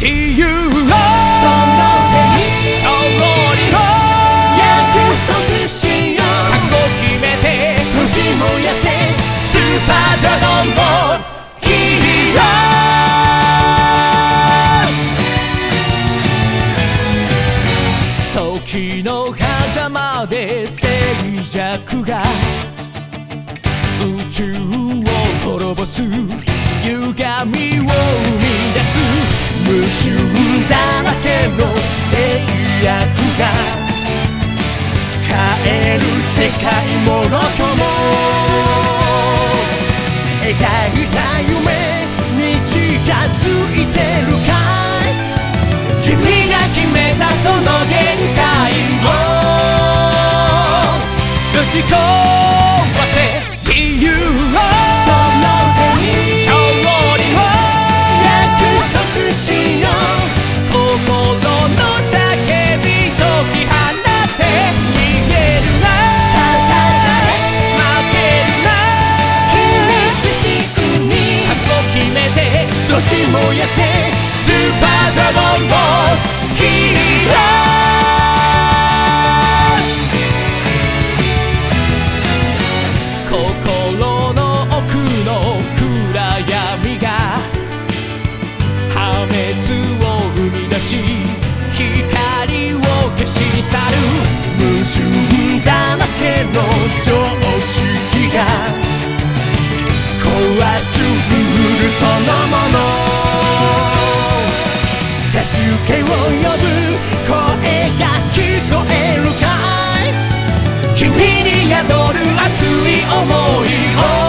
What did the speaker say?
自由をその手に勝利を約束しよう覚悟決めて年燃やせスーパードラゴンボールヒーロー時の狭間で静寂が宇宙を滅ぼす。歪みを生み出す。無臭だらけの制約が変える世界もろとも描いた夢に近づいてるかい君が決めたその限界をぶち壊やせスーパードラゴンをヒーロー心の奥の暗闇が破滅を生み出し君に宿る熱い想いを。